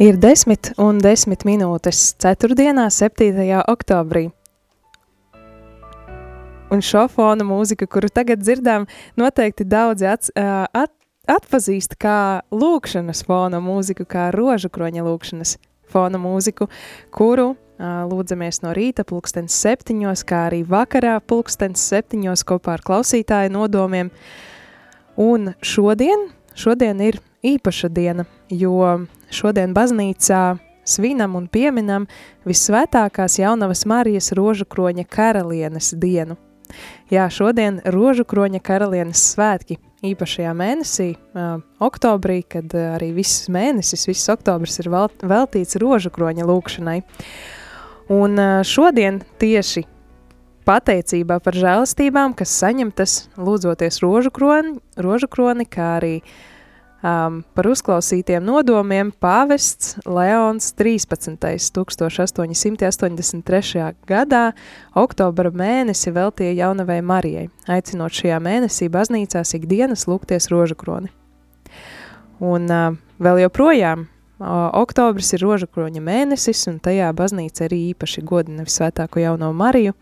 Ir 10 un 10 minūtes 4. 7. oktobrī. Un šo fona mūziku, kuru tagad dzirdām, noteikti daudzi ats, at, atpazīst kā lūkšanas fona mūziku, kā rožu kroņa lūkšanas fona mūziku, kuru lūdzamies no rīta pulkstens septiņos, kā arī vakarā pulkstens septiņos kopā ar klausītāju nodomiem. Un šodien, šodien ir īpaša diena, jo šodien baznīcā svinam un pieminam visvētākās jaunavas Marijas rožu kroņa karalienes dienu. Jā, šodien rožu kroņa karalienes svētki īpašajā mēnesī, uh, oktobrī, kad uh, arī viss mēnesis, viss oktobrs ir vel, veltīts rožu kroņa lūkšanai. Un uh, šodien tieši pateicībā par žēlastībām, kas saņemtas lūdzoties rožu kroni, rožu kroni kā arī uh, um, par uzklausītiem nodomiem pāvests Leons 13. 1883. gadā oktobra mēnesi veltīja jaunavai Marijai, aicinot šajā mēnesī baznīcās ikdienas lūgties rožakroni. Un uh, vēl joprojām uh, oktobris ir rožakroņa mēnesis, un tajā baznīca arī īpaši godina visvētāko jauno Mariju.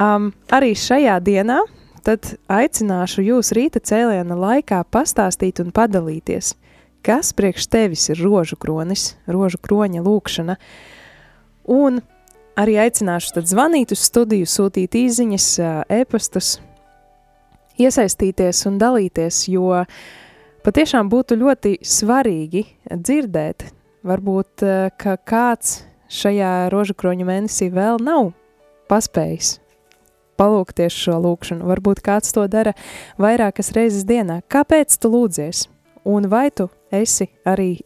Um, arī šajā dienā tad aicināšu jūs rīta cēliena laikā pastāstīt un padalīties, kas priekš tevis ir rožu kronis, rožu kroņa lūkšana, un arī aicināšu tad zvanīt uz studiju, sūtīt īziņas, e-pastus, iesaistīties un dalīties, jo patiešām būtu ļoti svarīgi dzirdēt, varbūt, ka kāds šajā rožu kroņa mēnesī vēl nav paspējis palūkties šo lūkšanu. Varbūt kāds to dara vairākas reizes dienā. Kāpēc tu lūdzies? Un vai tu esi arī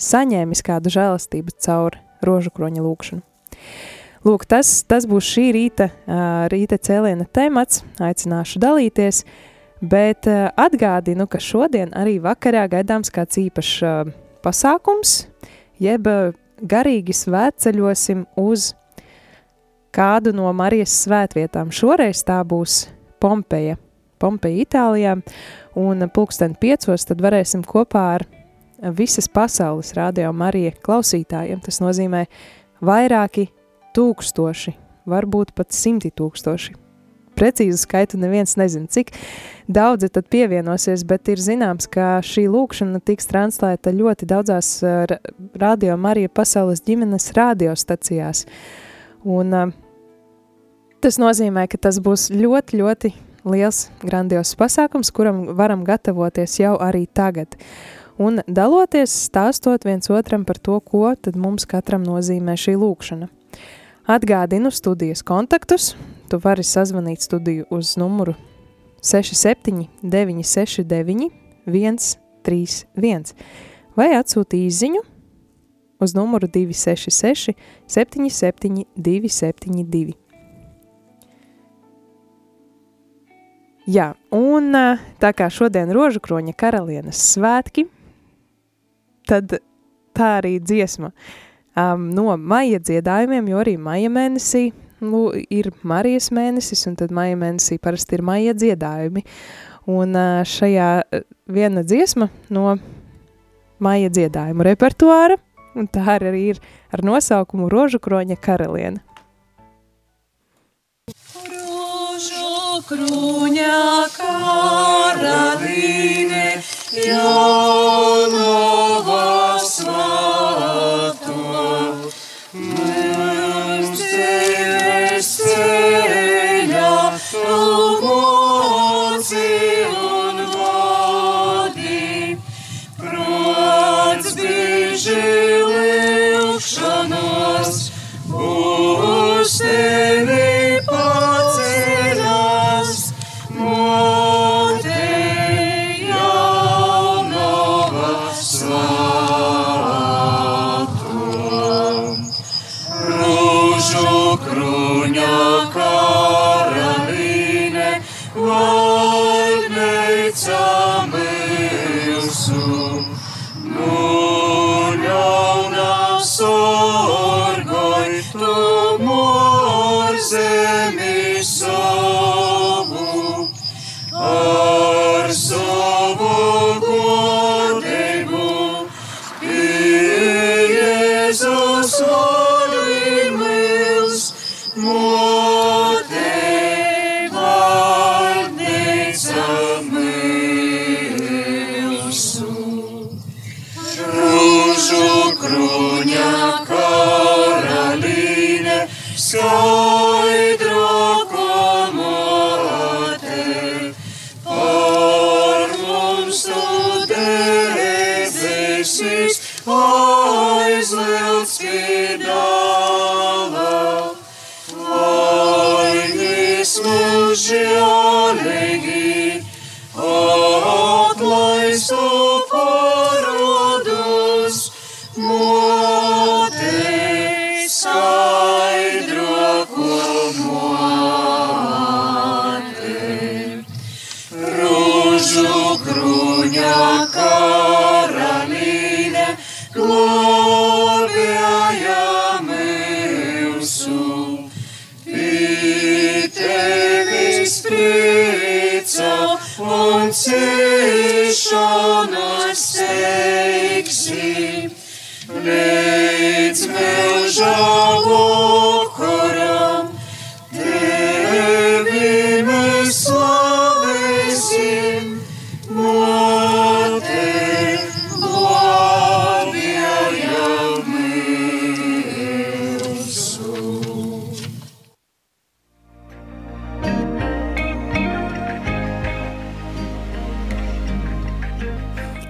saņēmis kādu žēlastību caur rožu kroņa lūkšanu? Lūk, tas, tas būs šī rīta, rīta cēliena temats, aicināšu dalīties, bet atgādinu, ka šodien arī vakarā gaidāms kāds īpašs pasākums, jeb garīgi svētceļosim uz kādu no Marijas svētvietām. Šoreiz tā būs Pompeja, Pompeja, Itālijā, un pulksten piecos tad varēsim kopā ar visas pasaules radio Marija klausītājiem. Tas nozīmē vairāki tūkstoši, varbūt pat simti tūkstoši. Precīzu skaitu neviens nezina, cik daudzi tad pievienosies, bet ir zināms, ka šī lūkšana tiks translēta ļoti daudzās radio Marija pasaules ģimenes radiostacijās. Un uh, Tas nozīmē, ka tas būs ļoti, ļoti liels, grandios pasākums, kuram varam gatavoties jau arī tagad. Un daloties, stāstot viens otram par to, ko tad mums katram nozīmē šī lūkšana. Atgādinu studijas kontaktus. Tu vari sazvanīt studiju uz numuru 67 969 131 vai atsūti īziņu uz numuru 266 77 272. Jā, un tā kā šodien rožu kroņa karalienes svētki, tad tā arī dziesma um, no maija dziedājumiem, jo arī maija mēnesī lu, ir Marijas mēnesis, un tad maija mēnesī parasti ir maija dziedājumi. Un uh, šajā viena dziesma no maija dziedājumu repertuāra, un tā arī ir ar nosaukumu Rožu kroņa karaliene. Kruņa karalīne, jaunava svēto.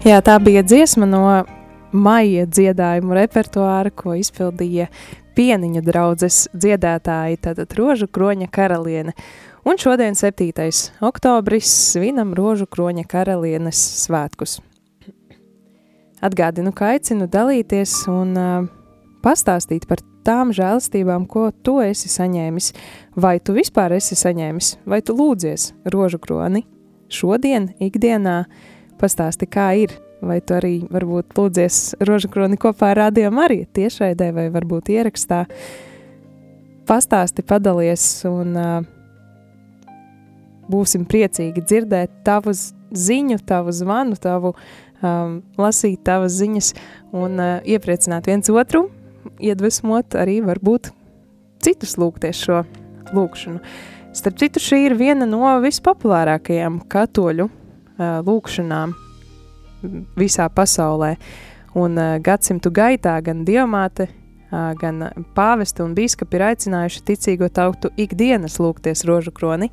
Jā, tā bija dziesma no maija dziedājumu repertuāra, ko izpildīja pieniņu draudzes dziedātāji, tātad Rožu kroņa karaliene. Un šodien 7. oktobris svinam Rožu kroņa karalienes svētkus. Atgādinu, ka aicinu dalīties un uh, pastāstīt par tām žēlstībām, ko tu esi saņēmis, vai tu vispār esi saņēmis, vai tu lūdzies Rožu kroni. Šodien, ikdienā, pastāsti, kā ir, vai tu arī varbūt lūdzies rožu kroni kopā ar Radio Mariju tiešraidē vai varbūt ierakstā. Pastāsti, padalies un uh, būsim priecīgi dzirdēt tavu ziņu, tavu zvanu, tavu um, lasīt tavas ziņas un uh, iepriecināt viens otru, iedvesmot arī varbūt citus lūgties šo lūkšanu. Starp citu, šī ir viena no vispopulārākajām katoļu lūkšanām visā pasaulē. Un gadsimtu gaitā gan diamāte, gan pāvesti un bīskapi ir aicinājuši ticīgo tautu ikdienas lūgties rožu kroni.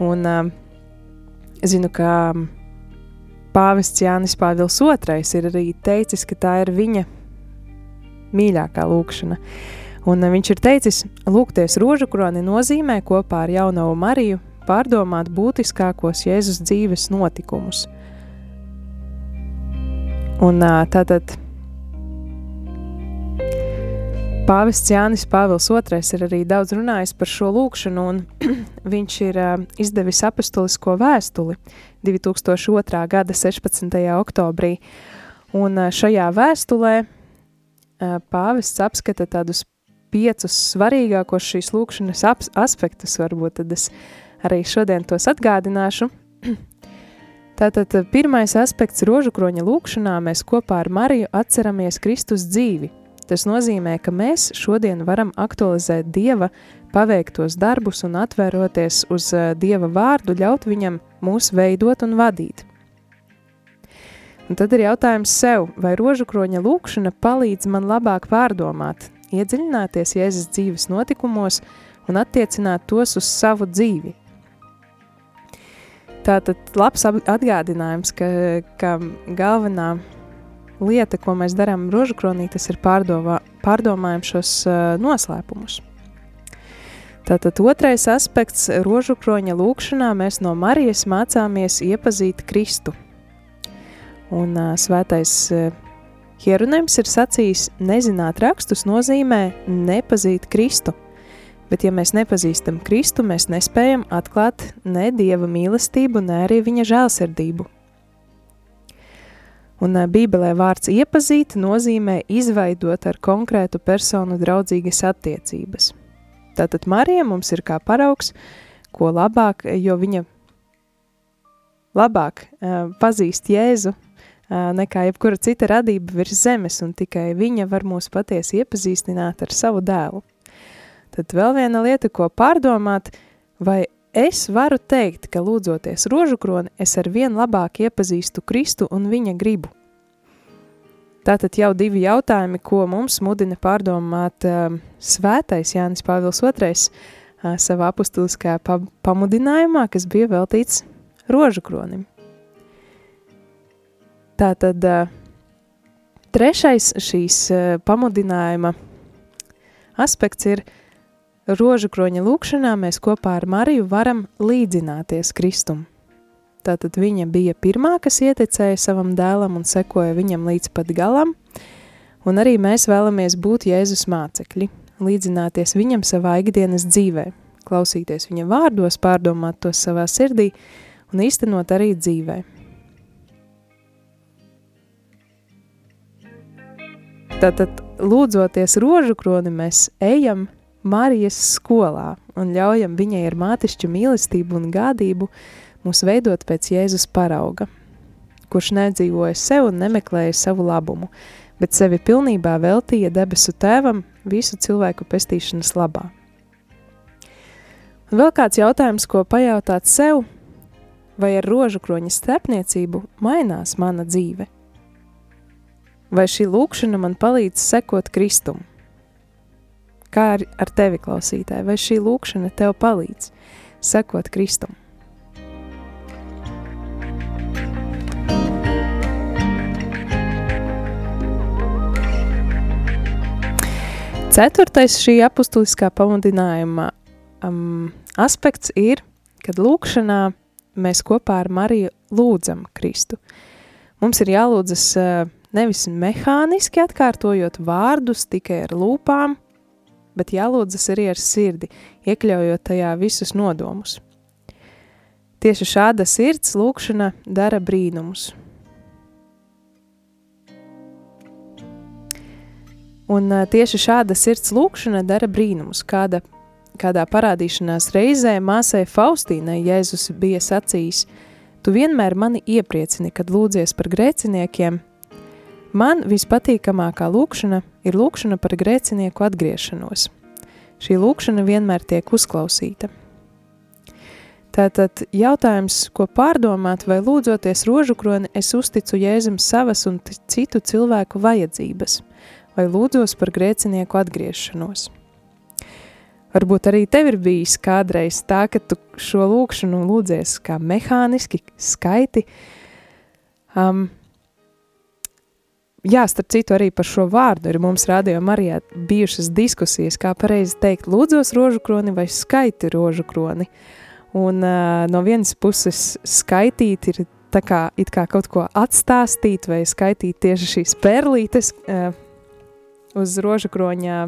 Un zinu, ka pāvests Jānis Pāvils II ir arī teicis, ka tā ir viņa mīļākā lūkšana. Un viņš ir teicis, lūgties rožu kroni nozīmē kopā ar jauno Mariju pārdomāt būtiskākos Jēzus dzīves notikumus – Un tātad Pāvests Jānis Pāvils II ir arī daudz runājis par šo lūkšanu, un viņš ir izdevis apustulisko vēstuli 2002. gada 16. oktobrī. Un šajā vēstulē pāvests apskata tādus piecus svarīgākos šīs lūkšanas aspektus, varbūt tad es arī šodien tos atgādināšu. Tātad pirmais aspekts rožu kroņa lūkšanā mēs kopā ar Mariju atceramies Kristus dzīvi. Tas nozīmē, ka mēs šodien varam aktualizēt Dieva paveiktos darbus un atvēroties uz Dieva vārdu, ļaut viņam mūs veidot un vadīt. Un tad ir jautājums sev, vai rožu kroņa lūkšana palīdz man labāk pārdomāt, iedziļināties Jēzus dzīves notikumos un attiecināt tos uz savu dzīvi. Tātad labs atgādinājums, ka, ka galvenā lieta, ko mēs darām rožukronī, tas ir pārdomā, pārdomājam šos uh, noslēpumus. Tātad otrais aspekts rožukroņa lūkšanā mēs no Marijas mācāmies iepazīt Kristu. Un uh, svētais uh, Hieronyms ir sacījis, nezināt rakstus nozīmē nepazīt Kristu – Bet, ja mēs nepazīstam Kristu, mēs nespējam atklāt ne Dieva mīlestību, ne arī viņa žēlsirdību. Un Bībelē vārds iepazīt nozīmē izveidot ar konkrētu personu draudzīgas attiecības. Tātad Marija mums ir kā paraugs, ko labāk, jo viņa labāk uh, pazīst Jēzu uh, nekā jebkura cita radība virs zemes, un tikai viņa var mūs patiesi iepazīstināt ar savu dēlu. Tad vēl viena lieta, ko pārdomāt, vai es varu teikt, ka lūdzoties rožu kroni, es ar vien labāk iepazīstu Kristu un viņa gribu. Tātad jau divi jautājumi, ko mums mudina pārdomāt uh, svētais Jānis Pāvils II uh, savā apustuliskajā pa pamudinājumā, kas bija veltīts rožu kronim. Tātad uh, trešais šīs uh, pamudinājuma aspekts ir – rožu kroņa lūkšanā mēs kopā ar Mariju varam līdzināties Kristum. Tātad viņa bija pirmā, kas ieticēja savam dēlam un sekoja viņam līdz pat galam, un arī mēs vēlamies būt Jēzus mācekļi, līdzināties viņam savā ikdienas dzīvē, klausīties viņa vārdos, pārdomāt tos savā sirdī un īstenot arī dzīvē. Tātad, lūdzoties rožu kroni, mēs ejam Marijas skolā un ļaujam viņai ar mātišķu mīlestību un gādību mūs veidot pēc Jēzus parauga, kurš nedzīvoja sev un nemeklēja savu labumu, bet sevi pilnībā veltīja debesu tēvam visu cilvēku pestīšanas labā. Un vēl kāds jautājums, ko pajautāt sev, vai ar rožu kroņa starpniecību mainās mana dzīve? Vai šī lūkšana man palīdz sekot Kristumu? Kā ar, ar tevi, klausītāji, vai šī lūkšana tev palīdz sekot Kristum? Ceturtais šī apustuliskā pamudinājuma um, aspekts ir, kad lūkšanā mēs kopā ar Mariju lūdzam Kristu. Mums ir jālūdzas uh, nevis mehāniski atkārtojot vārdus tikai ar lūpām, bet jālūdzas arī ar sirdi, iekļaujot tajā visus nodomus. Tieši šāda sirds lūkšana dara brīnumus. Un tieši šāda sirds lūkšana dara brīnumus. Kāda, kādā parādīšanās reizē māsai Faustīnai Jēzus bija sacījis: Tu vienmēr mani iepriecini, kad lūdzies par grēciniekiem. Man vispatīkamākā lūkšana ir lūkšana par grēcinieku atgriešanos. Šī lūkšana vienmēr tiek uzklausīta. Tātad jautājums, ko pārdomāt, vai lūdzoties rožu kroni, es uzticu Jēzum savas un citu cilvēku vajadzības, vai lūdzos par grēcinieku atgriešanos. Varbūt arī tev ir bijis kādreiz tā, ka tu šo lūkšanu lūdzies kā mehāniski, skaiti, um, Jā, starp citu, arī par šo vārdu. Ir mums rādījumā arī bijušas diskusijas, kā pareizi teikt, lūdzos rožu kroni vai skaiti rožu kroni. Un uh, no vienas puses skaitīt ir tā kā, kā kaut ko atstāstīt vai skaitīt tieši šīs perlītes uh, uz rožu kroņā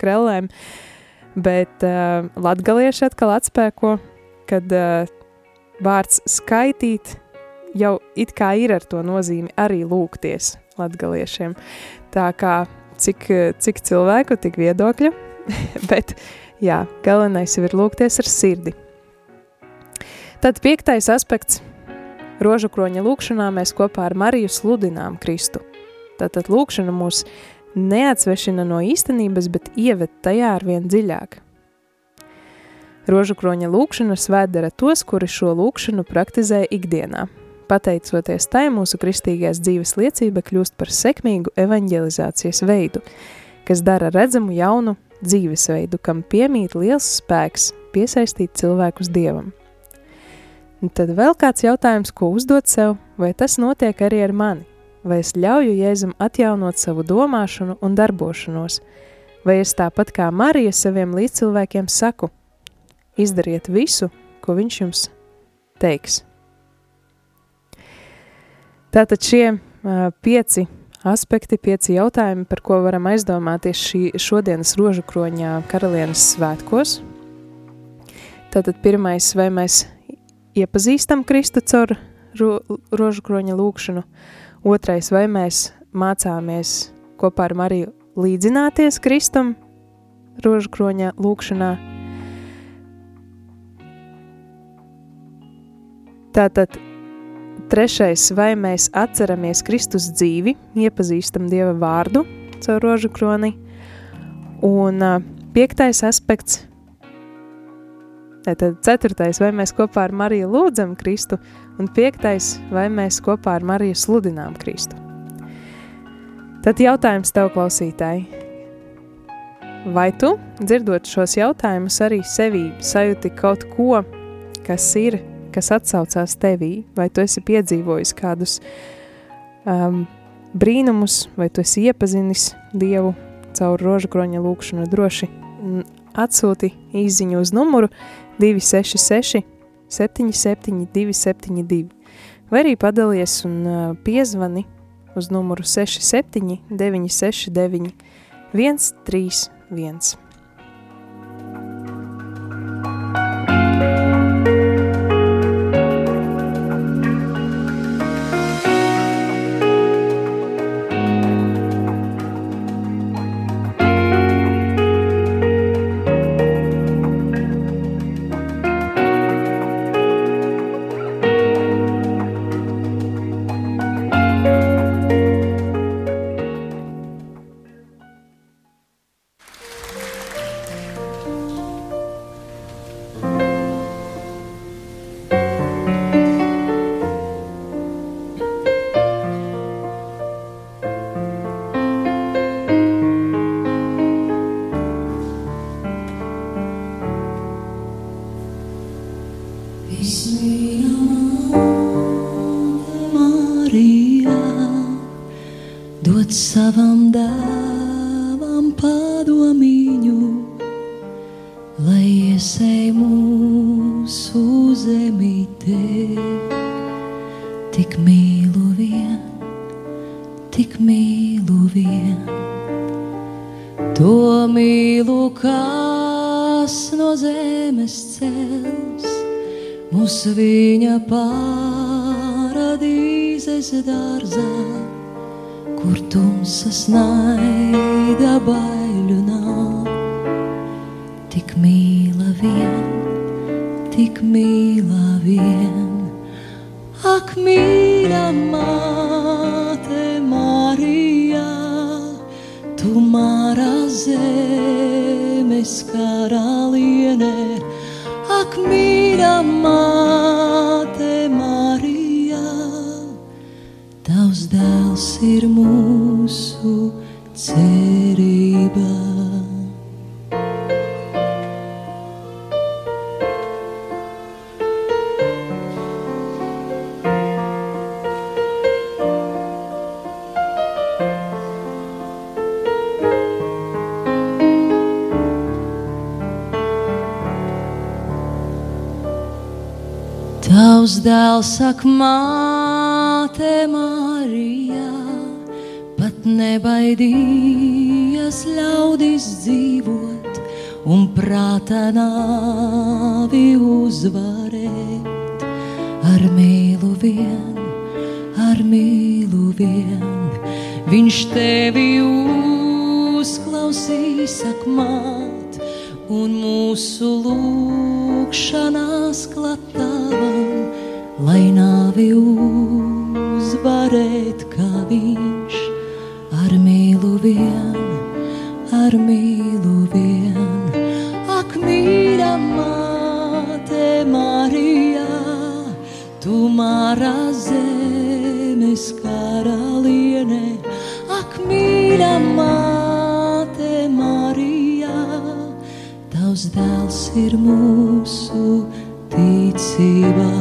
krellēm, bet uh, latgalieši atkal atspēko, kad uh, vārds skaitīt jau it kā ir ar to nozīmi arī lūgties latgaliešiem. Tā kā cik, cik cilvēku, tik viedokļu, bet jā, galvenais jau ir lūgties ar sirdi. Tad piektais aspekts – rožu kroņa lūkšanā mēs kopā ar Mariju sludinām Kristu. Tātad lūkšana mūs neatsvešina no īstenības, bet ieved tajā ar vien dziļāk. Rožu kroņa lūkšana svētdara tos, kuri šo lūkšanu praktizē ikdienā – Pateicoties tai, mūsu kristīgās dzīves liecība kļūst par sekmīgu evanģelizācijas veidu, kas dara redzamu jaunu dzīvesveidu, kam piemīt liels spēks piesaistīt cilvēkus Dievam. Un tad vēl kāds jautājums, ko uzdot sev, vai tas notiek arī ar mani? Vai es ļauju Jēzum atjaunot savu domāšanu un darbošanos? Vai es tāpat kā Marija saviem līdzcilvēkiem saku, izdariet visu, ko viņš jums teiks? Tātad šie pieci aspekti, pieci jautājumi, par ko varam aizdomāties šī šodienas rožu kroņā karalienes svētkos. Tātad pirmais, vai mēs iepazīstam Kristu caur ro, rožu kroņa lūkšanu, otrais, vai mēs mācāmies kopā ar Mariju līdzināties Kristum rožu kroņa lūkšanā. Tātad Trešais, vai mēs atceramies Kristus dzīvi, iepazīstam Dieva vārdu caur rožu kroni. Un piektais aspekts, tad ceturtais, vai mēs kopā ar Mariju lūdzam Kristu, un piektais, vai mēs kopā ar Mariju sludinām Kristu. Tad jautājums tev, klausītāji, vai tu, dzirdot šos jautājumus, arī sevī sajūti kaut ko, kas ir kas atsaucās tevī, vai tu esi piedzīvojis kādus um, brīnumus, vai tu esi iepazinis Dievu caur rožu kroņa lūkšanu, droši atsūti īziņu uz numuru 266 77 272 vai arī padalies un uh, piezvani uz numuru 67 969 131. Kur tumsas naida baiļu nav. Tik mīla vien, tik mīla vien, ak mīļa māte Marija, tu mara zemes karaliene, ak mīļa māte Dēls saka, māte Marija, pat nebaidījies ļaudis dzīvot un prātā nāvi uzvarēt. Ar mīlu vien, ar mīlu vien, viņš tevi uzklausīs, sak māt, un mūsu lūkšanās klatavam, lai nāvi uzvarēt, kā viņš ar mīlu vien, ar mīlu vien. Ak, mīļa māte Marija, tu mārā zemes karaliene, ak, mīļa māte Marija, tavs dēls ir mūsu ticībā.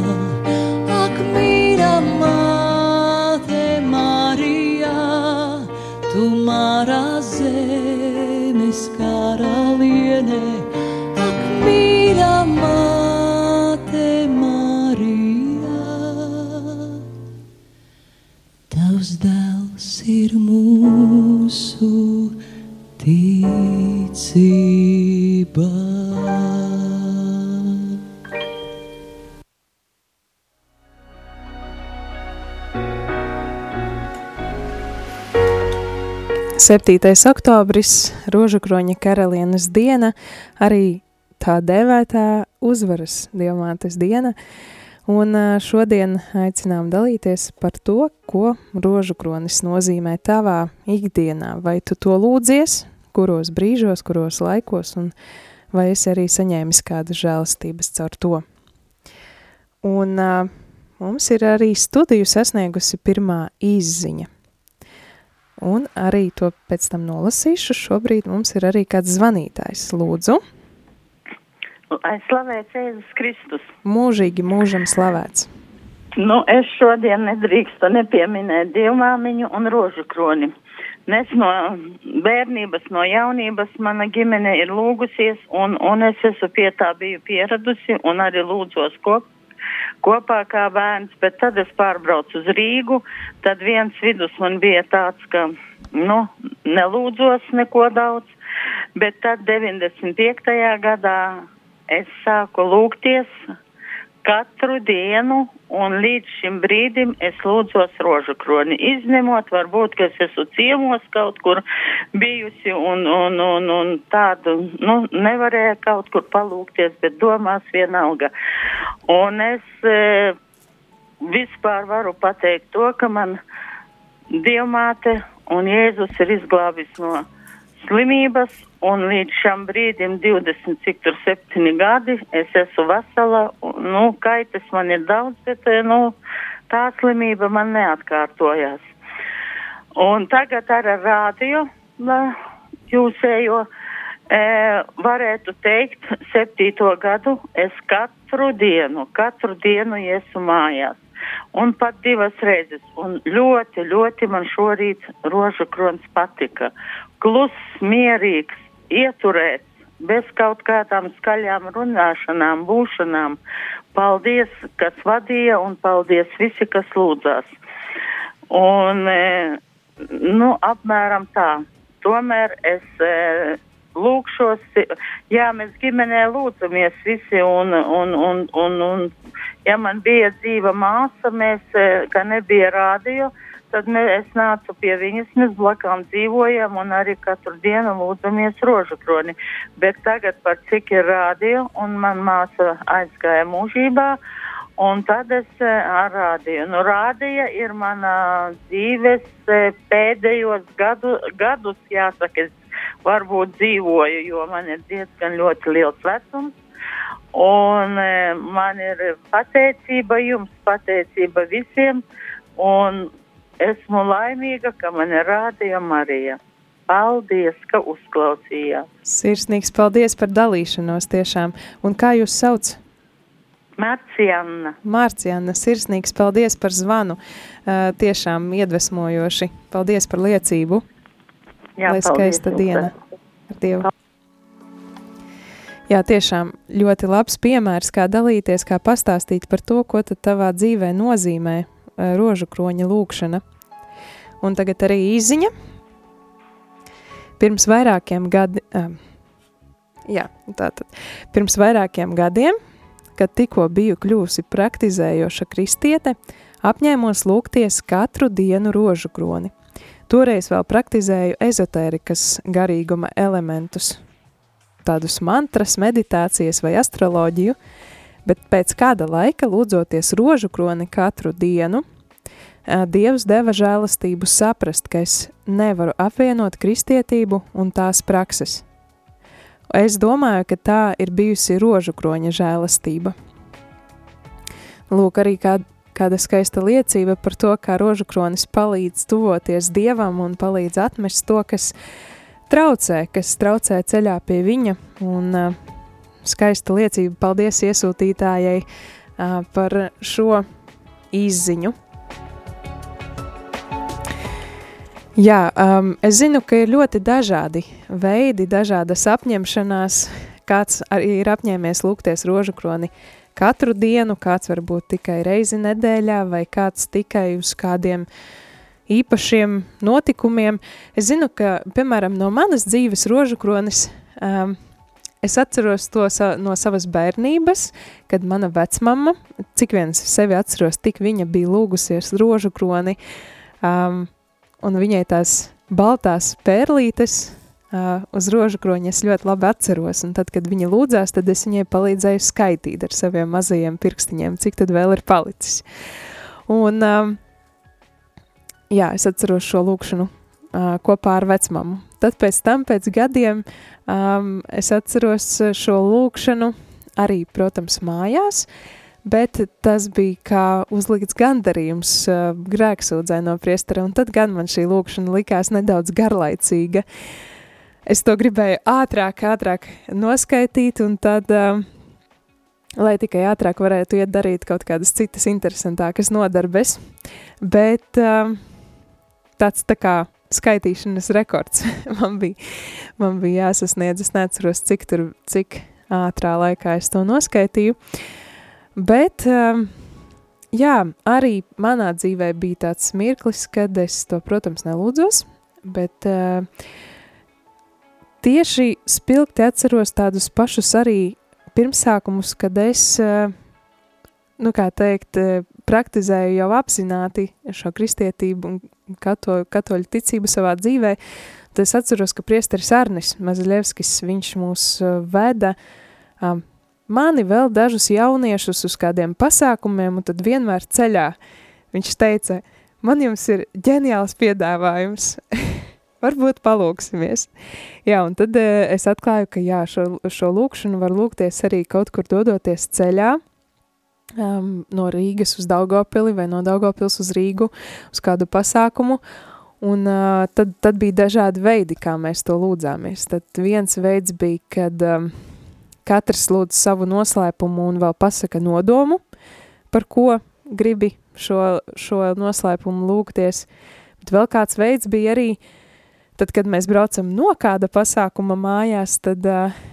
7. oktobris, Rožakroņa karalienes diena, arī tā dēvētā uzvaras diamātes diena, un šodien aicinām dalīties par to, ko rožakronis nozīmē tavā ikdienā. Vai tu to lūdzies, kuros brīžos, kuros laikos, un vai esi arī saņēmis kādas žēlastības caur to? Un uh, mums ir arī studiju sasniegusi pirmā izziņa – Un arī to pēc tam nolasīšu. Šobrīd mums ir arī kāds zvanītājs. Lūdzu, Lai slavēts Jēzus Kristus. mūžīgi mūžam slavēts. Nu, es šodien nedrīkstu nepieminēt dievmāmiņu un rožu kroni. Nes no bērnības, no jaunības mana ģimene ir lūgusies, un, un es esmu pie tā biju pieradusi un arī lūdzos kop, kopā kā bērns, bet tad es pārbraucu uz Rīgu, tad viens vidus man bija tāds, ka, nu, nelūdzos neko daudz, bet tad 95. gadā es sāku lūgties katru dienu, un līdz šim brīdim es lūdzos rožu kroni. Izņemot, varbūt, ka es esmu ciemos kaut kur bijusi un, un, un, un tādu, nu, nevarēju kaut kur palūkties, bet domās vienalga. Un es e, vispār varu pateikt to, ka man Dievmāte un Jēzus ir izglābis no slimības, un līdz šam brīdim 20, cik tur septiņi gadi, es esmu vesela, nu, kaitas man ir daudz, bet, eh, nu, tā slimība man neatkārtojās. Un tagad ar rādio, jūsējo, e, varētu teikt, septīto gadu es katru dienu, katru dienu esmu mājās un pat divas reizes. Un ļoti, ļoti man šorīt rožu krons patika. Kluss, mierīgs, ieturēts, bez kaut kādām skaļām runāšanām, būšanām. Paldies, kas vadīja, un paldies visi, kas lūdzās. Un, e, nu, apmēram tā. Tomēr es e, lūkšos, jā, mēs ģimenē lūdzamies visi, un, un, un, un, un ja man bija dzīva māsa, mēs, e, ka nebija rādio, tad mē, es nācu pie viņas, mēs blakām dzīvojam un arī katru dienu lūdzamies rožu kroni. Bet tagad par cik ir rādio, un man māsa aizgāja mūžībā, un tad es e, ar rādīju. Nu, rādīja ir mana dzīves e, pēdējos gadu, gadus, jāsaka, es varbūt dzīvoju, jo man ir diezgan ļoti liels vecums. Un man ir pateicība jums, pateicība visiem, un esmu laimīga, ka man ir rādīja Marija. Paldies, ka uzklausījāt. Sirsnīgs paldies par dalīšanos tiešām. Un kā jūs sauc? Mārcijanna. Mārcijanna, sirsnīgs paldies par zvanu. Uh, tiešām iedvesmojoši. Paldies par liecību. Jā, Lai skaista diena ar Dievu. Jā, tiešām ļoti labs piemērs, kā dalīties, kā pastāstīt par to, ko tad tavā dzīvē nozīmē rožu kroņa lūkšana. Un tagad arī izziņa. Pirms vairākiem gadiem, uh, jā, tātad, pirms vairākiem gadiem, kad tikko biju kļūsi praktizējoša kristiete, apņēmos lūgties katru dienu rožu kroni. Toreiz vēl praktizēju ezotērikas garīguma elementus, tādus mantras, meditācijas vai astroloģiju, bet pēc kāda laika, lūdzoties rožu kroni katru dienu, Dievs deva žēlastību saprast, ka es nevaru apvienot kristietību un tās prakses. Es domāju, ka tā ir bijusi rožu kroņa žēlastība. Lūk, arī kā, kāda skaista liecība par to, kā rožu kronis palīdz tuvoties Dievam un palīdz atmest to, kas traucē, kas traucē ceļā pie viņa. Un uh, skaista liecība, paldies iesūtītājai uh, par šo izziņu. Jā, um, es zinu, ka ir ļoti dažādi veidi, dažādas apņemšanās. Kāds arī ir apņēmies lūgties rožu kroni katru dienu, kāds varbūt tikai reizi nedēļā, vai kāds tikai uz kādiem īpašiem notikumiem. Es zinu, ka, piemēram, no manas dzīves rožu kronis, um, es atceros to sa no savas bērnības, kad mana vecmama, cik viens sevi atceros, tik viņa bija lūgusies rožu kroni, um, un viņai tās baltās pērlītes uh, uz rožu kroņa es ļoti labi atceros, un tad, kad viņa lūdzās, tad es viņai palīdzēju skaitīt ar saviem mazajiem pirkstiņiem, cik tad vēl ir palicis. Un um, jā, es atceros šo lūkšanu uh, kopā ar vecmamu. Tad pēc tam, pēc gadiem, um, es atceros šo lūkšanu arī, protams, mājās, bet tas bija kā uzlikts gandarījums uh, grēksūdzē no priestara, un tad gan man šī lūkšana likās nedaudz garlaicīga. Es to gribēju ātrāk, ātrāk noskaitīt, un tad uh, lai tikai ātrāk varētu iet darīt kaut kādas citas interesantākas nodarbes, bet um, tāds tā kā skaitīšanas rekords. Man bija, man bija jāsasniedz, es neatceros, cik tur, cik ātrā laikā es to noskaitīju, bet, um, jā, arī manā dzīvē bija tāds mirklis, kad es to, protams, nelūdzos, bet uh, tieši spilgti atceros tādus pašus arī pirmsākumus, kad es, uh, nu kā teikt, uh, praktizēju jau apzināti šo kristietību un kato, katoļu ticību savā dzīvē, tad es atceros, ka priesteris Arnis Mazaļevskis, viņš mūs uh, veda um, mani vēl dažus jauniešus uz kādiem pasākumiem, un tad vienmēr ceļā viņš teica, man jums ir ģeniāls piedāvājums, varbūt palūksimies. Jā, un tad uh, es atklāju, ka jā, šo, šo lūkšanu var lūgties arī kaut kur dodoties ceļā, um, no Rīgas uz Daugopili vai no Daugopils uz Rīgu uz kādu pasākumu, un uh, tad, tad bija dažādi veidi, kā mēs to lūdzāmies. Tad viens veids bija, kad um, katrs lūdz savu noslēpumu un vēl pasaka nodomu, par ko gribi šo, šo noslēpumu lūgties, bet vēl kāds veids bija arī, tad, kad mēs braucam no kāda pasākuma mājās, tad uh,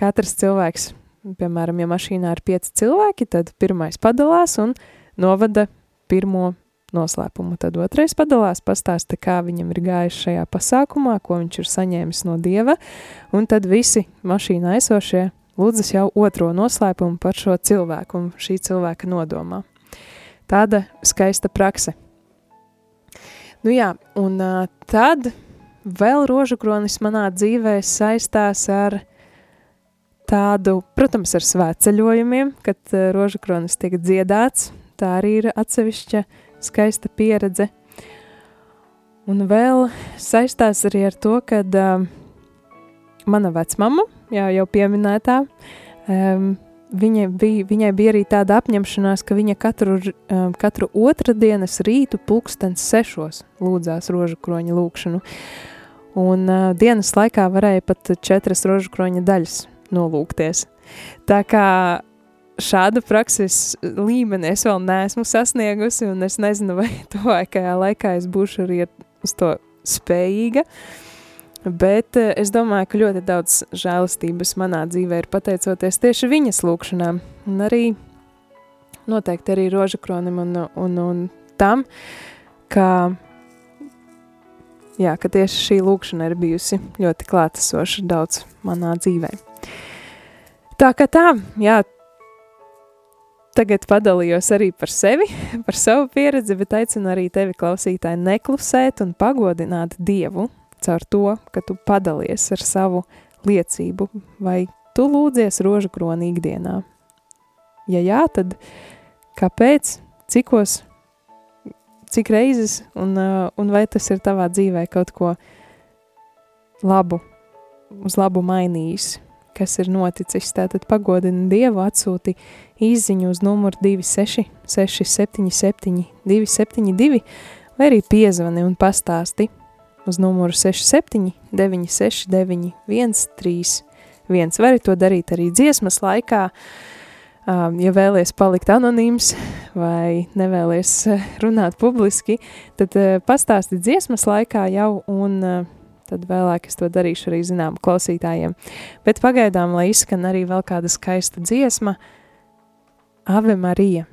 katrs cilvēks piemēram, ja mašīnā ir pieci cilvēki, tad pirmais padalās un novada pirmo noslēpumu. Tad otrais padalās, pastāsta, kā viņam ir gājis šajā pasākumā, ko viņš ir saņēmis no dieva, un tad visi mašīnā esošie lūdzas jau otro noslēpumu par šo cilvēku un šī cilvēka nodomā. Tāda skaista prakse. Nu jā, un tad vēl rožukronis manā dzīvē saistās ar tādu, protams, ar svētceļojumiem, kad uh, rožu kronis tiek dziedāts. Tā arī ir atsevišķa skaista pieredze. Un vēl saistās arī ar to, ka uh, mana vecmama, jā, jau pieminētā, um, viņai, bija, viņai bija arī tāda apņemšanās, ka viņa katru, um, katru otrdienas rītu pulkstens sešos lūdzās rožu kroņa lūkšanu. Un uh, dienas laikā varēja pat četras rožu kroņa daļas nolūkties. Tā kā šādu prakses līmeni es vēl neesmu sasniegusi, un es nezinu, vai tuvākajā laikā es būšu arī uz to spējīga. Bet eh, es domāju, ka ļoti daudz žēlastības manā dzīvē ir pateicoties tieši viņas lūkšanām, un arī noteikti arī rožakronim un, un, un tam, ka, jā, ka tieši šī lūkšana ir bijusi ļoti klātesoša daudz manā dzīvē. Tā kā tā, jā, tagad padalījos arī par sevi, par savu pieredzi, bet aicinu arī tevi klausītāji neklusēt un pagodināt Dievu caur to, ka tu padalies ar savu liecību, vai tu lūdzies rožu kroni ikdienā. Ja jā, tad kāpēc, cikos, cik reizes, un, un vai tas ir tavā dzīvē kaut ko labu, uz labu mainījis, kas ir noticis. Tātad pagodina Dievu, atsūti īziņu uz numuru 26 677 272 vai arī piezvani un pastāsti uz numuru 67 969 131. Vari to darīt arī dziesmas laikā, ja vēlies palikt anonīms vai nevēlies runāt publiski, tad pastāsti dziesmas laikā jau un tad vēlāk es to darīšu arī zinām klausītājiem. Bet pagaidām, lai izskan arī vēl kāda skaista dziesma, Ave Marija.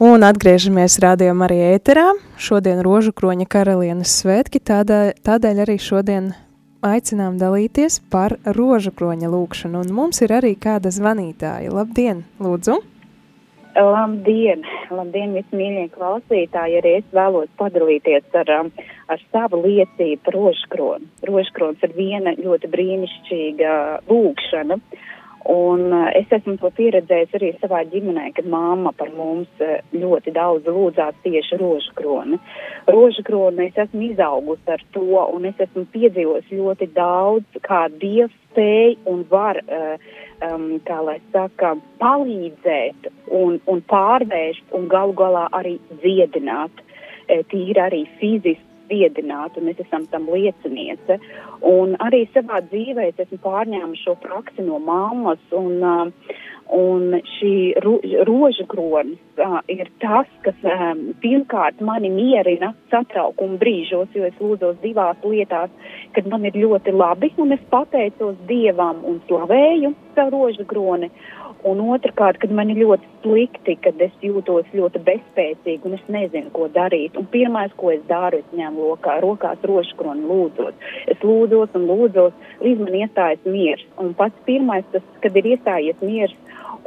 Un atgriežamies rādījumā arī ēterā. Šodien rožu kroņa karalienes svētki, tādēļ, tādēļ arī šodien aicinām dalīties par rožu kroņa lūkšanu. Un mums ir arī kāda zvanītāja. Labdien, lūdzu! Labdien, labdien, visi mīļie klausītāji! Arī es vēlos padalīties ar, um, ar savu liecību par rožkronu. Rožkrons ir viena ļoti brīnišķīga lūkšana. Un uh, es esmu to pieredzējis arī savā ģimenē, kad mamma par mums uh, ļoti daudz lūdzās tieši rožu kroni. Rožu kroni es esmu izaugusi ar to, un es esmu piedzīvojis ļoti daudz, kā Dievs spēj un var, uh, um, kā lai saka, palīdzēt un, un pārvērst un galu galā arī dziedināt, tīri arī fiziski dziedināt, un mēs esam tam lieciniece. Un arī savā dzīvē es esmu pārņēmusi šo praksi no mammas, un, uh, un šī ro roža kronis uh, ir tas, kas um, pirmkārt mani mierina satraukuma brīžos, jo es lūdzos divās lietās, kad man ir ļoti labi, un es pateicos Dievam un slavēju savu roža kroni. Un otrkārt, kad man ir ļoti slikti, kad es jūtos ļoti bezspēcīgi un es nezinu, ko darīt. Un pirmais, ko es daru, es ņemu lokā, rokās roškroni lūdzot. Es lūdzos un lūdzos, līdz man iestājas miers. Un pats pirmais, tas, kad ir iestājies miers,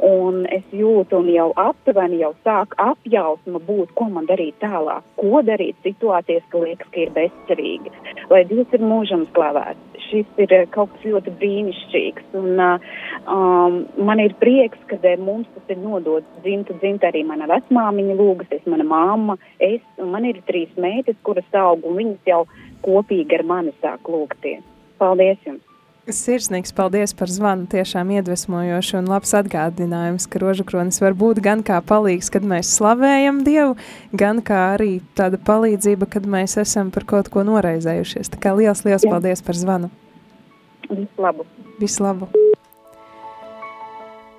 un es jūtu, un jau aptuveni jau sāk apjausma būt, ko man darīt tālāk, ko darīt situācijas, ka liekas, ka ir bezcerīgi. Lai Dievs ir mūžam slavēts. Šis ir eh, kaut kas ļoti brīnišķīgs, un uh, um, man ir prieks, ka mums tas ir nodots dzimtu dzimt arī mana vecmāmiņa lūgas, mana mamma, es, un man ir trīs meitas, kuras aug, un viņas jau kopīgi ar mani sāk lūgties. Paldies jums! Sirsnīgs paldies par zvanu. Tiešām iedvesmojoši un labs atgādinājums, ka rožakronis var būt gan kā palīgs, kad mēs slavējam Dievu, gan kā arī tāda palīdzība, kad mēs esam par kaut ko noraizējušies. Tā kā liels, liels Jā. paldies par zvanu. Visu labu. Visu labu.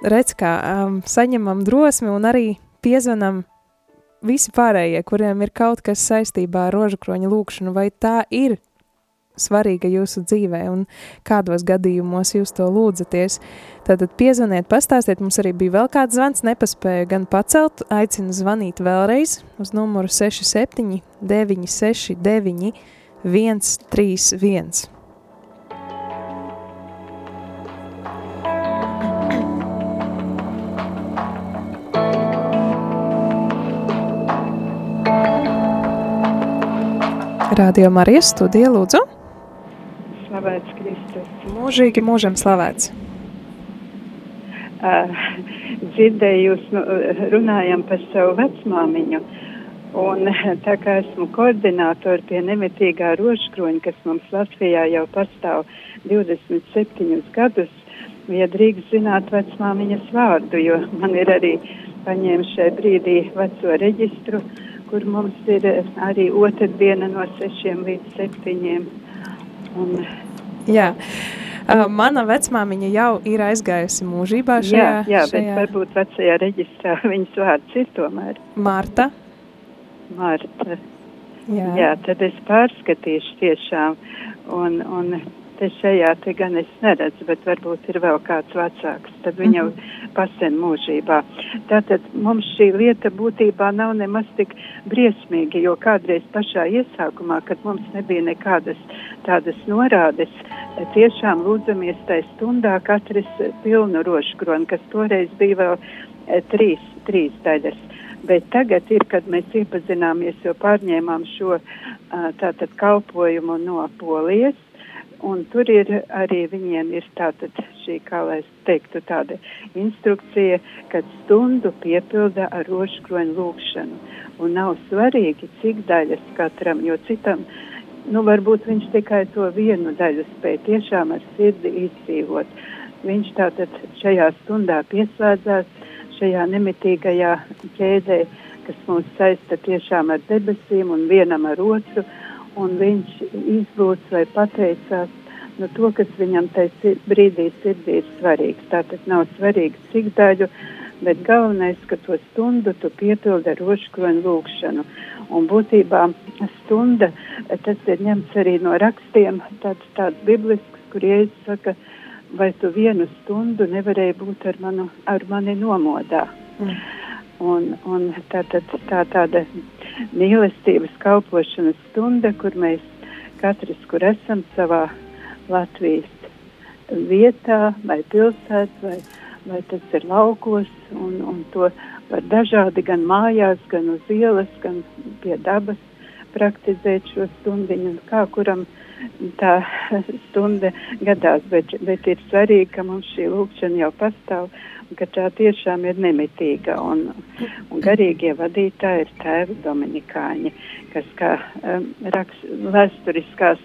Redz, kā um, saņemam drosmi un arī piezvanam visi pārējie, kuriem ir kaut kas saistībā ar rožakroņa lūkšanu, vai tā ir svarīga jūsu dzīvē un kādos gadījumos jūs to lūdzaties. Tātad piezvaniet, pastāstiet, mums arī bija vēl kāds zvans, nepaspēju gan pacelt, aicinu zvanīt vēlreiz uz numuru 67 969 131. Radio Marijas studija lūdzu slavēts Kristus. Mūžīgi mūžam slavēts. Uh, dzirdēju, jūs nu, runājam par savu vecmāmiņu. Un tā kā esmu koordinātori pie nemitīgā rožkroņa, kas mums Latvijā jau pastāv 27 gadus, ja drīkst zināt vecmāmiņas vārdu, jo man ir arī paņēma šai brīdī veco reģistru, kur mums ir arī otrdiena no sešiem līdz septiņiem. Un Jā. Uh, mana vecmāmiņa jau ir aizgājusi mūžībā šajā. Jā, jā šajā... bet varbūt vecajā reģistrā viņas vārds ir tomēr. Marta. Marta. Jā. jā, tad es pārskatīšu tiešām. Un, un te šajā te gan es neredzu, bet varbūt ir vēl kāds vecāks, tad viņa mm -hmm. pasen mūžībā. Tātad mums šī lieta būtībā nav nemaz tik briesmīga, jo kādreiz pašā iesākumā, kad mums nebija nekādas tādas norādes, tiešām lūdzamies tai stundā katrs pilnu rožkroni, kas toreiz bija vēl e, trīs, trīs daļas. Bet tagad ir, kad mēs iepazināmies, jo pārņēmām šo tātad kalpojumu no polijas, Un tur ir arī viņiem ir tātad šī, kā lai es teiktu, tāda instrukcija, kad stundu piepilda ar rožkroņu lūkšanu. Un nav svarīgi, cik daļas katram, jo citam, nu varbūt viņš tikai to vienu daļu spēj tiešām ar sirdi izdzīvot. Viņš tātad šajā stundā pieslēdzās šajā nemitīgajā ķēdē, kas mūs saista tiešām ar debesīm un vienam ar otru un viņš izlūdz vai pateicās no to, kas viņam tajā brīdī sirdī ir svarīgs. Tātad nav svarīgi cik daļu, bet galvenais, ka to stundu tu piepildi ar roškroņu lūkšanu. Un būtībā stunda, tas ir ņemts arī no rakstiem, tāds, tāds biblisks, kur Jēzus saka, vai tu vienu stundu nevarēji būt ar, manu, ar mani nomodā. Mm. Un, un tā, tā, tā tāda mīlestības kalpošanas stunda, kur mēs katrs, kur esam savā Latvijas vietā vai pilsētā, vai, vai tas ir laukos, un, un to var dažādi gan mājās, gan uz ielas, gan pie dabas praktizēt šo stundiņu, kā kuram tā stunda gadās, bet, bet ir svarīgi, ka mums šī lūkšana jau pastāv, ka tā tiešām ir nemitīga, un, un garīgie vadītāji ir tēvi dominikāņi, kas kā um, raks, vēsturiskās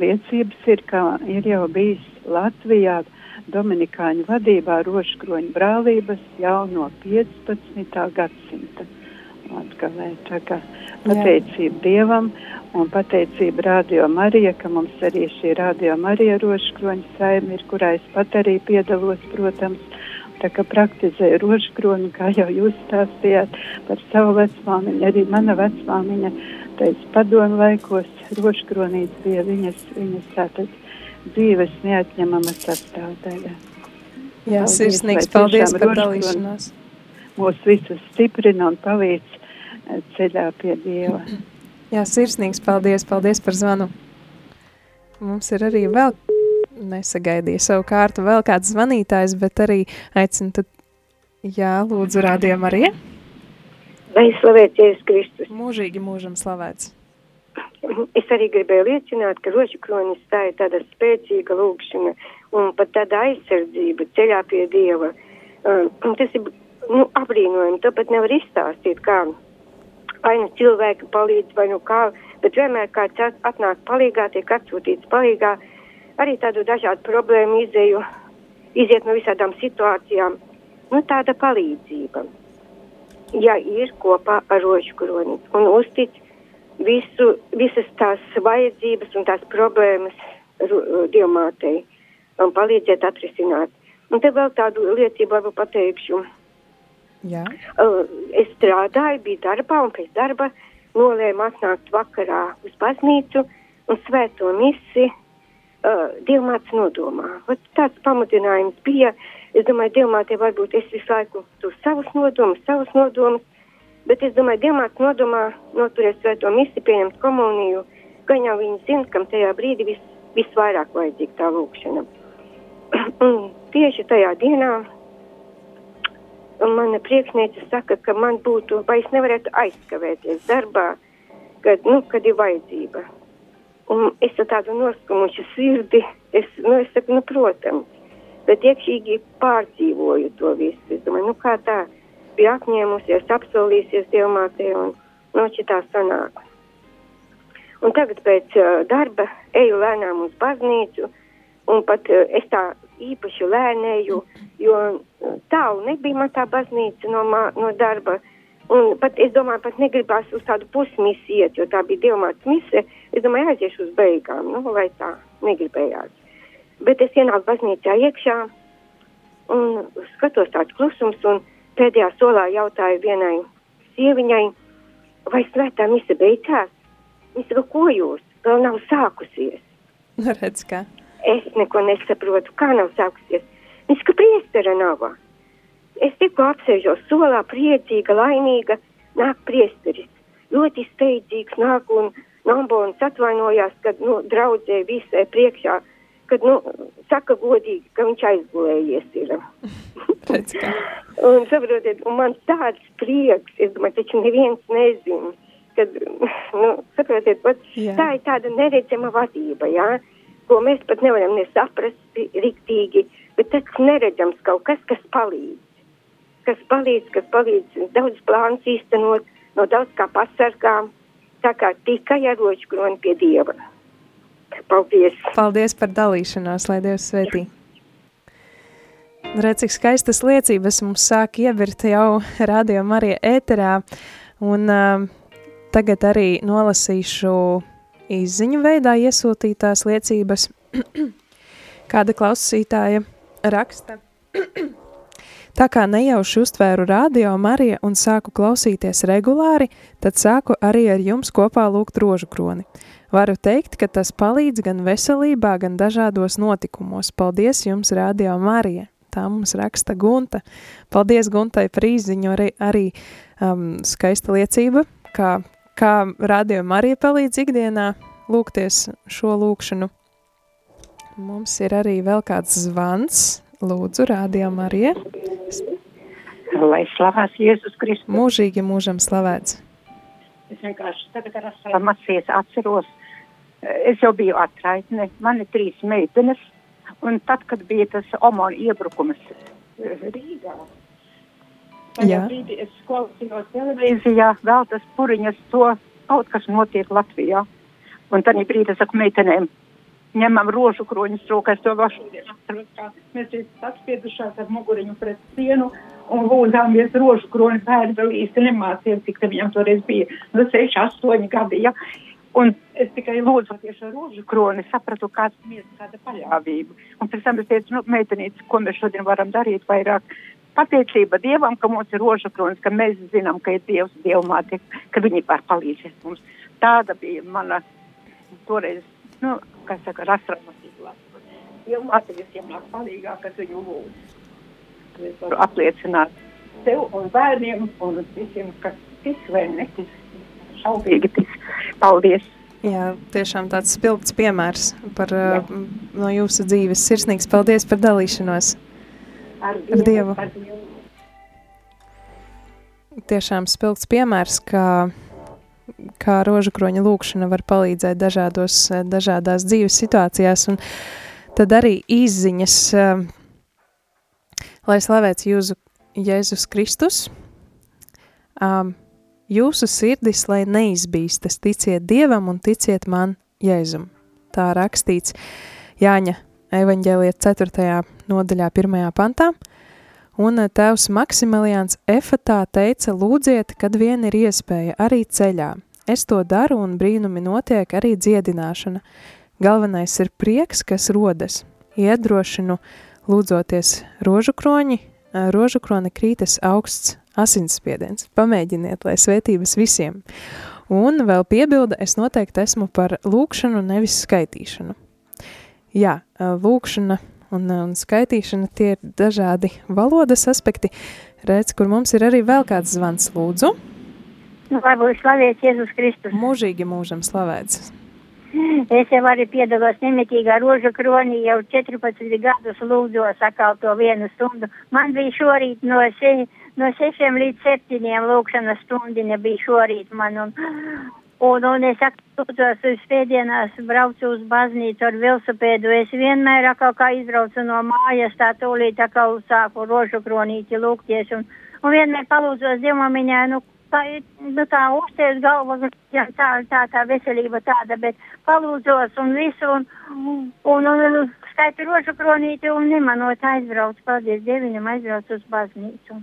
liecības ir, ka ir jau bijis Latvijā Dominikāņu vadībā roškroņu brālības jau no 15. gadsimta atgalē. Tā kā pateicība Dievam un pateicība Radio Marija, ka mums arī šī Radio Marija roškroņu saima ir, kurā es pat arī piedalos, protams. Tā kā praktizēju rožkroni, kā jau jūs stāstījāt par savu vecmāmiņu, arī mana vecmāmiņa, tais padomu laikos rožkronīts bija viņas, viņas tātad dzīves neatņemama sastāvdaļa. Jā, sirsnīgs paldies par dalīšanos. Mūs visus stiprina un palīdz eh, ceļā pie Dieva. Jā, sirsnīgs paldies, paldies par zvanu. Mums ir arī vēl, nesagaidīja savu kārtu, vēl kāds zvanītājs, bet arī aicinu tad, jā, lūdzu, rādījām arī. Lai slavēts Jēzus Kristus. Mūžīgi mūžam slavēts. Es arī gribēju liecināt, ka rožu kronis tā ir tāda spēcīga lūkšana un pat tāda aizsardzība ceļā pie Dieva. Uh, tas ir nu, apbrīnojami, to pat nevar izstāstīt, kā vai nu cilvēki palīdz, vai nu kā, bet vienmēr kāds atnāk palīgā, tiek atsūtīts palīgā, arī tādu dažādu problēmu izēju, iziet no visādām situācijām. Nu, tāda palīdzība. Ja ir kopā ar rožu kroni un uztic visu, visas tās vajadzības un tās problēmas dievmātei un palīdzēt atrisināt. Un te vēl tādu liecību varu pateikšu. Jā. Uh, es strādāju, biju darbā un pēc darba nolēmu atnākt vakarā uz baznīcu un svēto misi uh, dievmāts nodomā. Vat tāds pamudinājums bija. Es domāju, dievmātei varbūt es visu laiku tu savus nodomus, savus nodomus, Bet es domāju, Dievmāts nodomā noturēt svēto misiju, pieņemt komuniju, gan jau viņi zina, kam tajā brīdī vis, visvairāk vajadzīga tā lūkšana. Un tieši tajā dienā mana priekšniece saka, ka man būtu, vai es nevarētu aizskavēties darbā, kad, nu, kad ir vajadzība. Un es ar tādu noskumušu sirdi, es, nu, es saku, nu, protams, bet iekšīgi pārdzīvoju to visu. Es domāju, nu, kā tā bija apņēmusies, apsolīsies Dievmātei un no šitā sanāk. Un tagad pēc uh, darba eju lēnām uz baznīcu, un pat uh, es tā īpaši lēnēju, jo tālu nebija man tā baznīca no, mā, no darba. Un pat es domāju, pat negribās uz tādu pusmisi iet, jo tā bija dievmāts mise. Es domāju, aiziešu uz beigām, nu, lai tā negribējās. Bet es ienāku baznīcā iekšā un skatos tāds klusums, un pēdējā solā jautāju vienai sieviņai, vai svētā mise beidzās? Saka, ko jūs? Vēl nav sākusies. Nu, redz, kā. Es neko nesaprotu, kā nav sākusies. Viņš ka priestera nav. Es tikko apsēžos solā, priecīga, laimīga, nāk priesteris. Ļoti steidzīgs nāk un Nambons atvainojās, kad, nu, draudzē visai priekšā, kad, nu, saka godīgi, ka viņš aizgulējies ir. un saprotiet, un man tāds prieks, es domāju, taču neviens nezina, kad, nu, saprotiet, pat jā. tā ir tāda neredzama vadība, jā, ko mēs pat nevaram nesaprast riktīgi, bet tas neredzams kaut kas, kas palīdz, kas palīdz, kas palīdz daudz plāns īstenot, no daudz kā pasargām, tā kā tikai ar roču kroni pie Dieva. Paldies! Paldies par dalīšanos, lai Dievs svētī! Redz, cik skaistas liecības mums sāk ievirt jau radio Marija ēterā, un uh, tagad arī nolasīšu izziņu veidā iesūtītās liecības. Kāda klausītāja raksta? Tā kā nejauši uztvēru radio Marija un sāku klausīties regulāri, tad sāku arī ar jums kopā lūgt rožu kroni. Varu teikt, ka tas palīdz gan veselībā, gan dažādos notikumos. Paldies jums, radio Marija! Tā mums raksta Gunta. Paldies Guntai par īziņu, arī, arī um, skaista liecība, kā, kā rādījuma arī palīdz ikdienā lūgties šo lūkšanu. Mums ir arī vēl kāds zvans. Lūdzu, rādījuma arī. Lai slavās Jēzus Kristus. Mūžīgi mūžam slavēts. Es vienkārši tagad ar asarām acīs atceros. Es jau biju atraitne, man ir trīs meitenes, un tad, kad bija tas omona iebrukums Rīgā, tajā brīdī es klausījos televīzijā, vēl tas puriņas to kaut kas notiek Latvijā. Un tad brīdī es saku meitenēm, ņemam rožu kroņus rokās, to atceros, kā mēs esam atspiedušās ar muguriņu pret sienu un lūdzāmies rožu kroni bērnu vēl īsti nemācījām, cik tam viņam toreiz bija, nu, 6, 8 gadi, ja. Un es tikai lūdzoties ar rožu kroni sapratu, kāds miers, kāda paļāvība. Un pēc tam es teicu, nu, meitenītes, ko mēs šodien varam darīt vairāk? Pateicība Dievam, ka mums ir rožu kronis, ka mēs zinām, ka ir Dievs, Dievmāte, ka viņi var palīdzēt mums. Tāda bija mana toreiz, nu, kā saka, rasramatība. Dievmāte visiem nāk palīgā, kad viņu lūdz es varu apliecināt sev un bērniem un visiem, kas tic vai netic, šaubīgi tic. Paldies! Jā, tiešām tāds spilgts piemērs par, Jā. no jūsu dzīves. Sirsnīgs paldies par dalīšanos ar, ar Dievu. Ar Dievu. Tiešām spilgts piemērs, kā, kā rožu kroņa lūkšana var palīdzēt dažādos, dažādās dzīves situācijās, un tad arī izziņas lai slavēts jūsu Jēzus Kristus. Jūsu sirdis, lai neizbīstas, ticiet Dievam un ticiet man Jēzum. Tā rakstīts Jāņa evaņģēliet 4. nodaļā 1. pantā, un tēvs Maksimiliāns Efatā teica, lūdziet, kad vien ir iespēja, arī ceļā. Es to daru un brīnumi notiek arī dziedināšana. Galvenais ir prieks, kas rodas. Iedrošinu lūdzoties rožu kroņi, rožu kroni krītas augsts asinsspiediens. Pamēģiniet, lai svētības visiem. Un vēl piebilda, es noteikti esmu par lūkšanu, nevis skaitīšanu. Jā, lūkšana un, un skaitīšana tie ir dažādi valodas aspekti. Redz, kur mums ir arī vēl kāds zvans lūdzu. Nu, varbūt slavēts Jēzus Kristus. Mūžīgi mūžam slavēts. Es jau arī piedalos nemitīgā rožu kronī, jau 14 gadus lūdzos atkal to vienu stundu. Man bija šorīt no, se, no 6 līdz 7 lūkšanas stundina bija šorīt man. Un, un, un es lūdzos uz svētdienās, braucu uz baznīcu ar velosipēdu. Es vienmēr atkal kā izbraucu no mājas, tā tūlīt atkal sāku rožu kronīti lūgties. Un, un vienmēr palūdzos Dievmamiņā, nu, tā nu, tā uzties galva, jā, tā, tā, tā veselība tāda, bet palūdzos un visu, un, un, un, un skaitu rožu kronīti un nemanot aizbrauc, paldies Dievinam, aizbrauc uz baznīcu.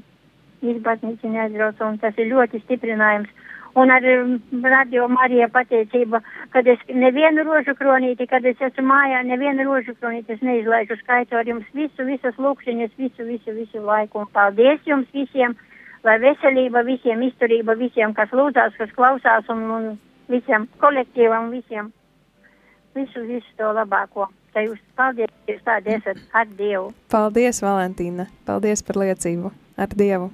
Iz baznīcu neaizbrauc, un tas ir ļoti stiprinājums. Un ar radio Marija pateicība, kad es nevienu rožu kronīti, kad es esmu mājā, nevienu rožu kronīti, es neizlaižu skaitu ar jums visu, visas lūkšiņas, visu, visu, visu laiku. Un paldies jums visiem! lai veselība visiem, izturība visiem, kas lūdzās, kas klausās un, un visiem kolektīvam, visiem. Visu, visu to labāko. Te jūs paldies, jūs tādi esat ar Dievu. Paldies, Valentīna. Paldies par liecību ar Dievu.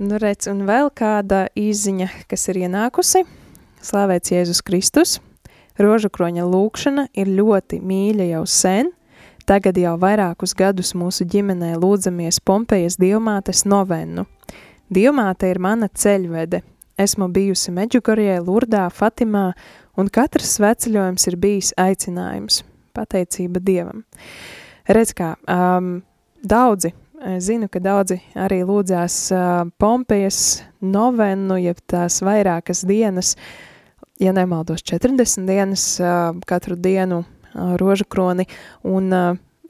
Nu, redz, un vēl kāda izziņa, kas ir ienākusi. Slavēts Jēzus Kristus. Rožu kroņa lūkšana ir ļoti mīļa jau sen, Tagad jau vairākus gadus mūsu ģimenē lūdzamies Pompejas dievmātes novennu. Dievmāte ir mana ceļvede. Esmu bijusi Meģugorijai, Lurdā, Fatimā, un katrs sveceļojums ir bijis aicinājums. Pateicība Dievam. Redz kā, um, daudzi, zinu, ka daudzi arī lūdzās uh, Pompejas novennu, jeb tās vairākas dienas, ja nemaldos 40 dienas, uh, katru dienu rožu kroni, un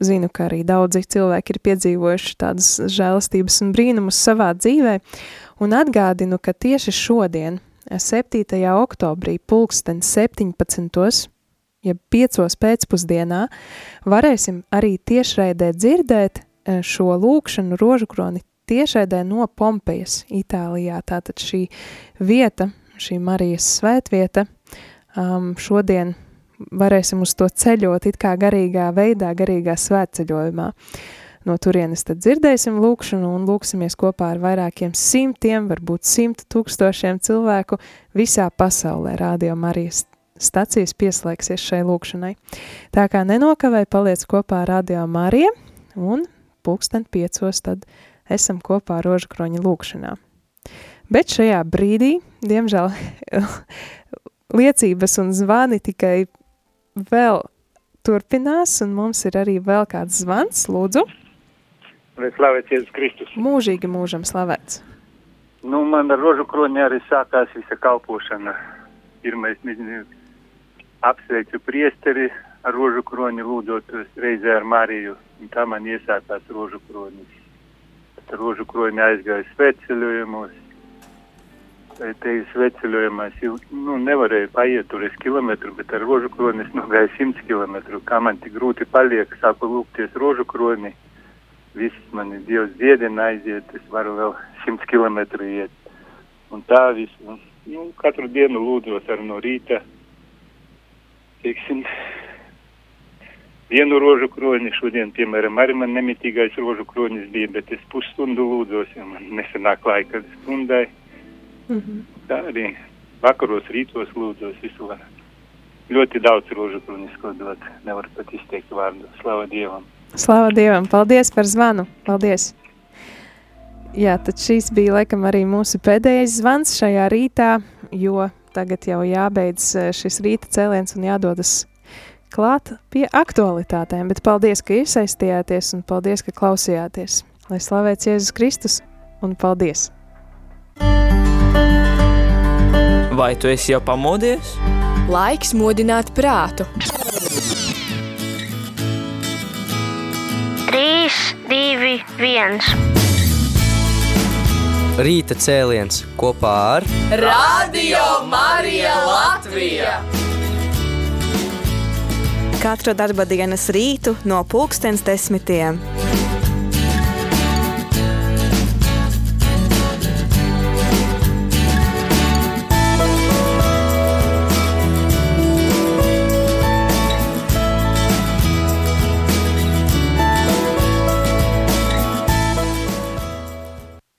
zinu, ka arī daudzi cilvēki ir piedzīvojuši tādas žēlastības un brīnumus savā dzīvē, un atgādinu, ka tieši šodien, 7. oktobrī, pulksten 17. ja 5. pēcpusdienā, varēsim arī tiešraidē dzirdēt šo lūkšanu rožu kroni tiešraidē no Pompejas, Itālijā. Tātad šī vieta, šī Marijas svētvieta, um, šodien varēsim uz to ceļot it kā garīgā veidā, garīgā svētceļojumā. No turienes tad dzirdēsim lūkšanu un lūksimies kopā ar vairākiem simtiem, varbūt simtu tūkstošiem cilvēku visā pasaulē. Radio Marijas stacijas pieslēgsies šai lūkšanai. Tā kā nenokavē, paliec kopā ar Radio Mariju un pulksten piecos tad esam kopā rožakroņa lūkšanā. Bet šajā brīdī, diemžēl, liecības un zvani tikai vēl turpinās, un mums ir arī vēl kāds zvans, lūdzu. Lai slavēts Jēzus Kristus. Mūžīgi mūžam slavēts. Nu, man ar rožu kroni arī sākās visa kalpošana. Pirmais nezinu, apsveicu priesteri ar rožu kroni lūdzotos reizē ar Mariju, un tā man iesākās rožu kronis. Tad rožu kroni aizgāja sveceļojumos. Te sveceļojumās nu, nevarēja paiet tur es kilometru, bet ar rožu kroni es nogāju simts kilometru. Kā man tik grūti paliek, sāku lūgties rožu kroni viss man ir Dievs dziedina aiziet, es varu vēl simts kilometru iet. Un tā visu, nu, katru dienu lūdzos ar no rīta, teiksim, vienu rožu kroni, šodien, piemēram, arī man nemitīgais rožu kronis bija, bet es pusstundu lūdzos, jo man nesanāk laika stundai. Mm -hmm. Tā arī vakaros, rītos lūdzos visu laiku. Ļoti daudz rožu kronis, ko dot, nevar pat izteikt vārdu. Slava Dievam! Slāva Dievam! Paldies par zvanu! Paldies! Jā, tad šīs bija laikam arī mūsu pēdējais zvans šajā rītā, jo tagad jau jābeidz eh, šis rīta cēliens un jādodas klāt pie aktualitātēm. Bet paldies, ka iesaistījāties un paldies, ka klausījāties. Lai slavēts Jēzus Kristus un paldies! Vai tu esi jau pamodies? Laiks modināt prātu! 3, 2, 1. Rīta cēliens kopā ar Radio Marija Latvija! Katru darba dienas rītu no pulkstens desmitiem.